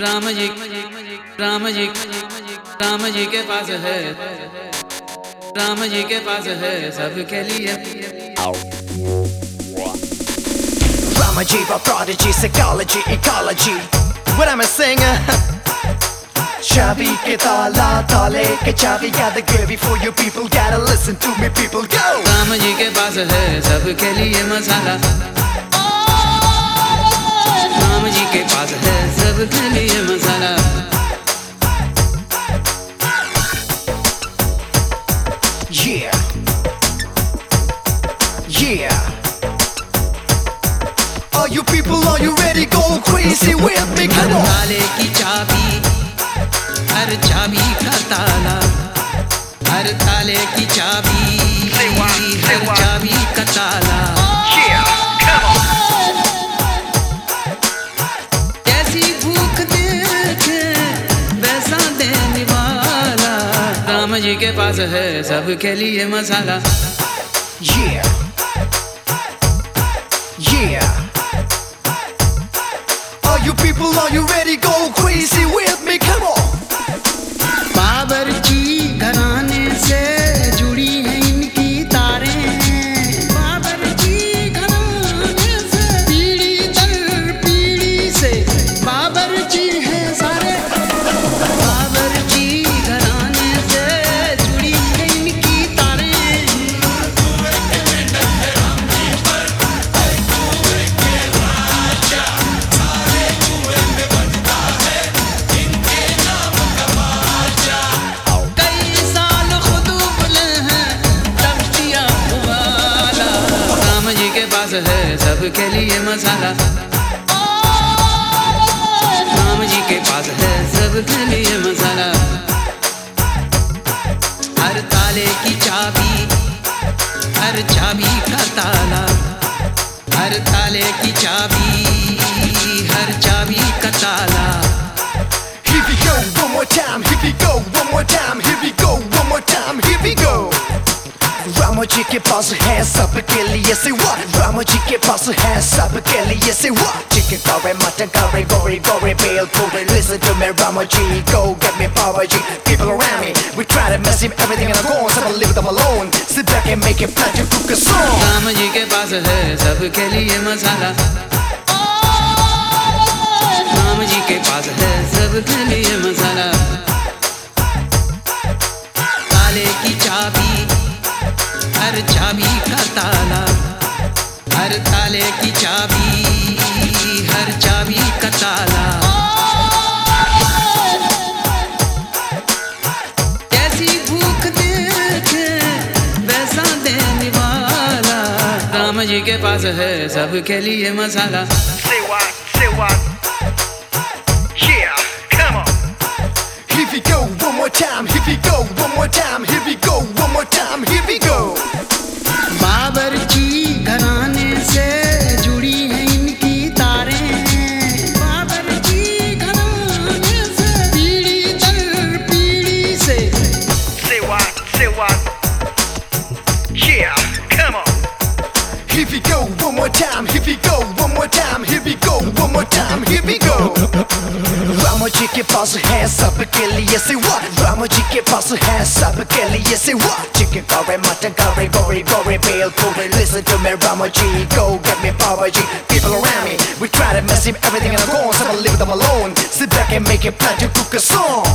राम जी राम जी राम जी के पास है राम जी के पास है सबके लिए Ramaji, a prodigy, psychology, ecology. What am I saying? Chavi ke tala, tale ke chavi, got the gravy for you people. Gotta listen to me, people. Go! Ram ji के पास है सबके लिए मसाला राम जी के है सबके लिए मसाला Yeah. Yeah. Are you people, are you ready? Go crazy with me, come on. ताले की चाबी हर चाबी का ताला हर ताले की चाबी हर चाबी जी के पास है सबके लिए मसाला Yeah. जी पास है सबके लिए मसाला। राम जी के पास है सबके लिए मसाला। हर ताले की चाबी, हर चाबी का ताला। हर ताले की चाबी रामो जी के पास है सबके लिए से what रामो जी के पास है सबके लिए से what chicken curry mutton curry gory gory pale puri listen to me Ramo G go get me power G people around me we try to mess him everything and I'm going so I'ma leave them alone sit back and make it plan to cook a song Ram ji के पास है सबके लिए मसाला राम जी के पास है सबके लिए हर चाबी का ताला, हर ताले की चाबी, हर चाबी का ताला। कैसी भूख देखे, वैसा देने वाला। राम जी के पास है सबके लिए मसाला। Yeah, come on. Here we go, one more time. Here we go, one more time, here we go, one more time, here we go, one more time, here we go. रामो जी के पास है सबके लिए से what? रामो जी के पास है सबके लिए से what? Chicken curry, mutton curry, gory, gory, pale puri. Listen to me, Ramo G, go get me power G. People around me, we try to mess him everything and I'm going, so I'ma leave them alone. Sit back and make it plan to cook a song.